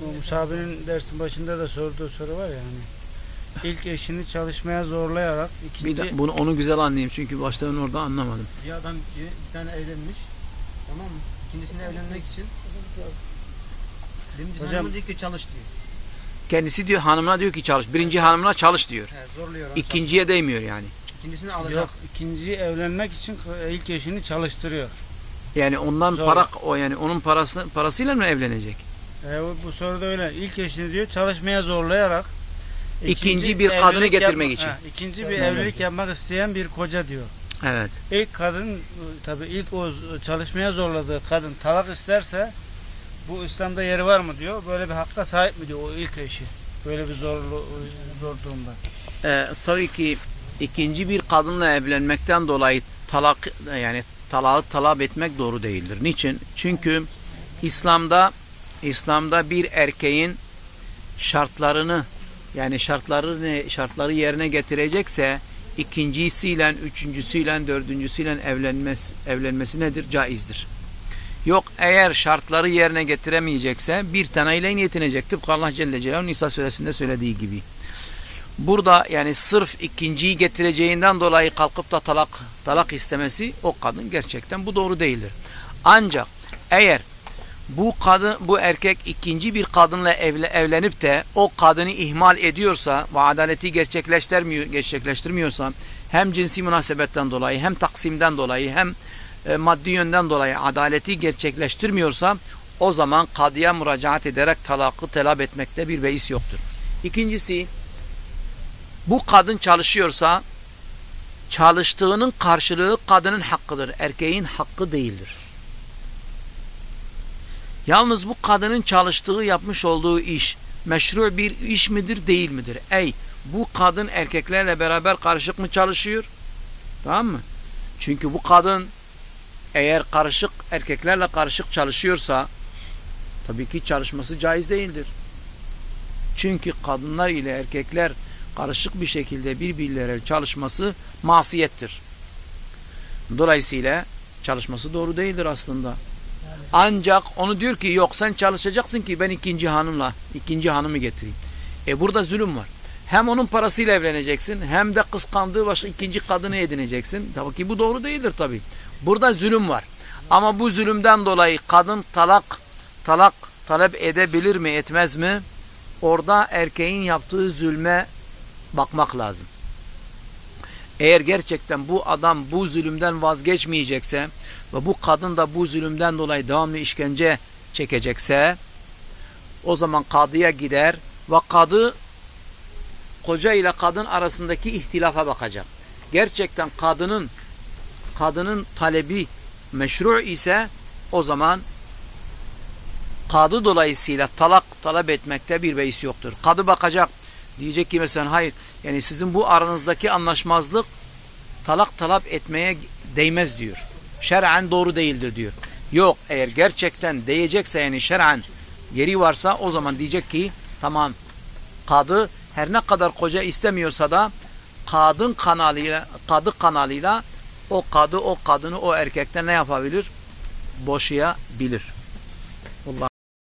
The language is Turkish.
Bu Musabi'nin dersin başında da sorduğu soru var ya hani. İlk eşini çalışmaya zorlayarak Bir ikinci de bunu onu güzel anlayayım çünkü başta ben orada anlamadım. Bir adam ki bir tane evlenmiş. Tamam mı? İkincisini evlenmek için birinci Hocam- hanımı diyor ki çalış diyor. Kendisi diyor hanımına diyor ki çalış. Birinci hanımına çalış diyor. He, zorluyor. İkinciye değmiyor yani. İkincisini alacak. yok ikinci evlenmek için ilk eşini çalıştırıyor. Yani ondan Zor. para o yani onun parası parasıyla mı evlenecek? E, bu- soruda öyle. İlk eşini diyor çalışmaya zorlayarak İkinci bir kadını getirmek yapma- için. ha, ikinci bir evlilik yapmak isteyen bir koca diyor. Evet. İlk kadın tabi ilk o çalışmaya zorladığı kadın talak isterse bu İslam'da yeri var mı diyor. Böyle bir hakka sahip mi diyor o ilk eşi. Böyle bir zorlu zor durumda. Ee, tabii ki ikinci bir kadınla evlenmekten dolayı talak yani talağı talep etmek doğru değildir. Niçin? Çünkü İslam'da İslam'da bir erkeğin şartlarını yani şartları şartları yerine getirecekse ikincisiyle, üçüncüsüyle, dördüncüsüyle evlenmesi, evlenmesi nedir? Caizdir. Yok eğer şartları yerine getiremeyecekse bir taneyle yetinecek. Tıpkı Allah Celle Celaluhu Nisa suresinde söylediği gibi. Burada yani sırf ikinciyi getireceğinden dolayı kalkıp da talak talak istemesi o kadın gerçekten bu doğru değildir. Ancak eğer bu kadın bu erkek ikinci bir kadınla evle, evlenip de o kadını ihmal ediyorsa ve adaleti gerçekleştirmiyor gerçekleştirmiyorsa hem cinsi münasebetten dolayı hem taksimden dolayı hem e, maddi yönden dolayı adaleti gerçekleştirmiyorsa o zaman kadıya müracaat ederek talakı telap etmekte bir beis yoktur. İkincisi bu kadın çalışıyorsa çalıştığının karşılığı kadının hakkıdır. Erkeğin hakkı değildir. Yalnız bu kadının çalıştığı yapmış olduğu iş meşru bir iş midir değil midir? Ey bu kadın erkeklerle beraber karışık mı çalışıyor? Tamam mı? Çünkü bu kadın eğer karışık erkeklerle karışık çalışıyorsa tabii ki çalışması caiz değildir. Çünkü kadınlar ile erkekler karışık bir şekilde birbirleriyle çalışması masiyettir. Dolayısıyla çalışması doğru değildir aslında. Ancak onu diyor ki yok sen çalışacaksın ki ben ikinci hanımla ikinci hanımı getireyim. E burada zulüm var. Hem onun parasıyla evleneceksin hem de kıskandığı başka ikinci kadını edineceksin. Tabii ki bu doğru değildir tabii. Burada zulüm var. Ama bu zulümden dolayı kadın talak talak talep edebilir mi etmez mi? Orada erkeğin yaptığı zulme bakmak lazım. Eğer gerçekten bu adam bu zulümden vazgeçmeyecekse ve bu kadın da bu zulümden dolayı devamlı işkence çekecekse o zaman kadıya gider ve kadı koca ile kadın arasındaki ihtilafa bakacak. Gerçekten kadının kadının talebi meşru ise o zaman kadı dolayısıyla talak talep etmekte bir beis yoktur. Kadı bakacak diyecek ki mesela hayır yani sizin bu aranızdaki anlaşmazlık talak talep etmeye değmez diyor. Şer'en doğru değildir diyor. Yok eğer gerçekten değecekse yani şer'en yeri varsa o zaman diyecek ki tamam kadı her ne kadar koca istemiyorsa da kadın kanalıyla kadı kanalıyla o kadı o kadını o erkekten ne yapabilir? Boşayabilir.